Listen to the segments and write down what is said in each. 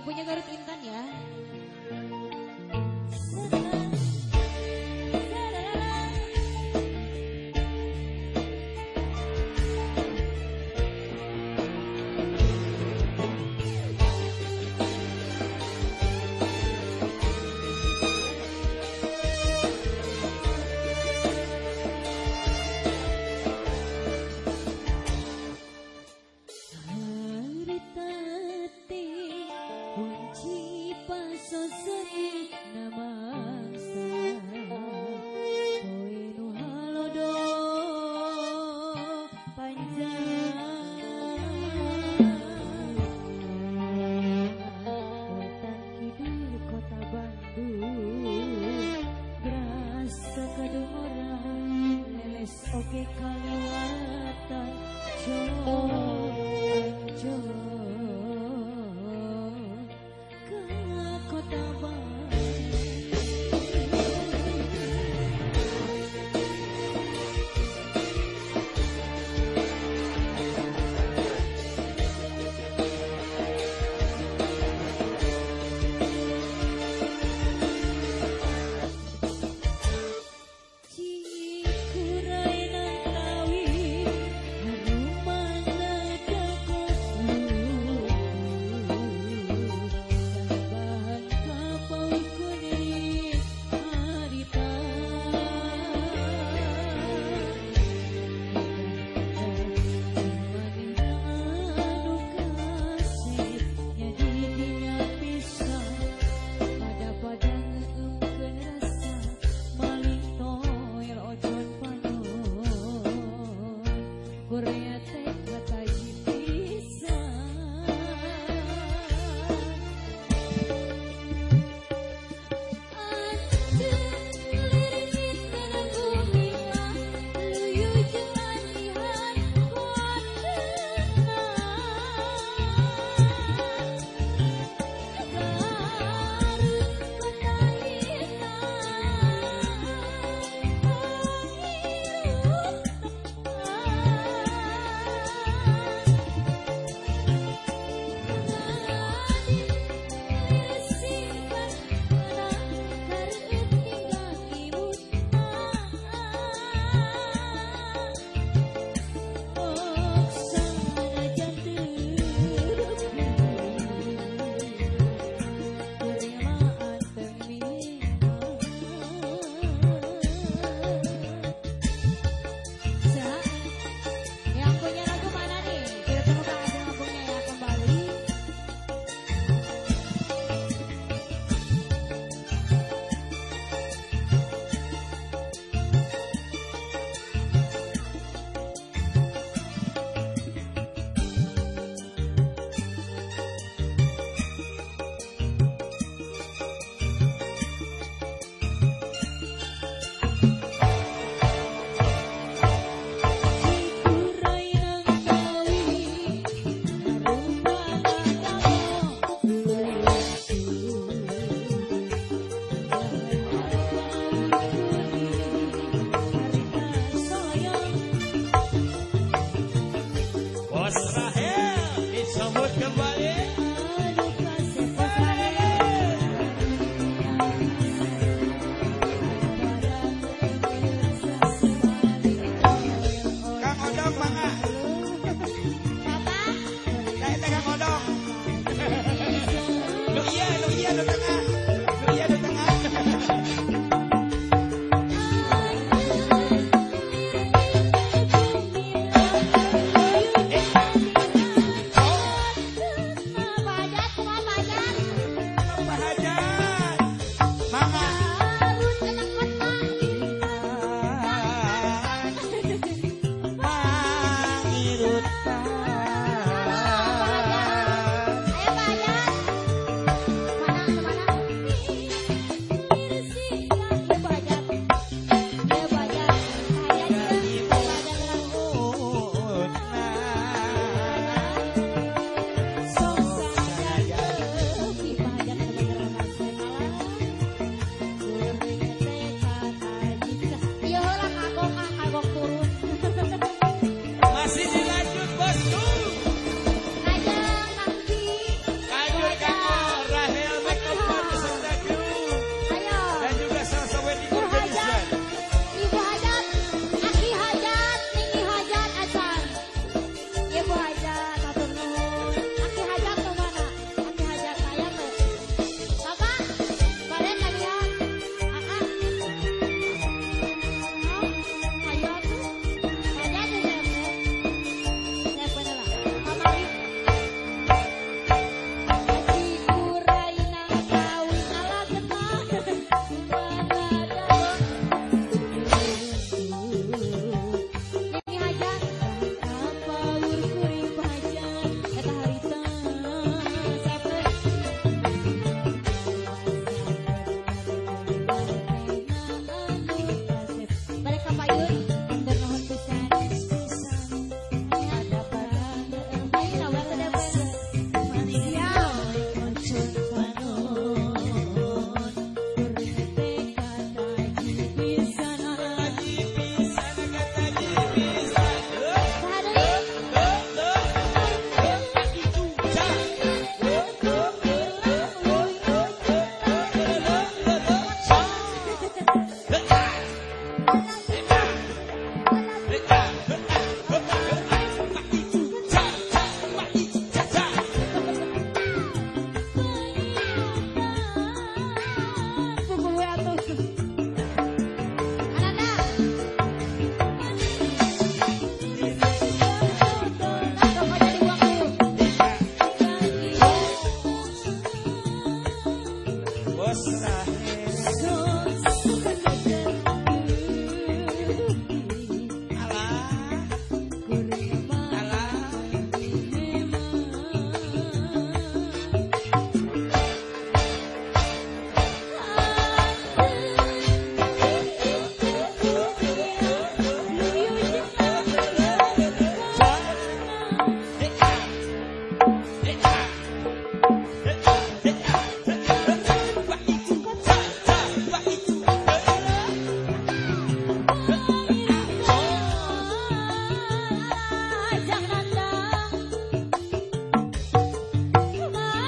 punya Garut Intan ya. Tropical love. Masih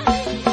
Bye.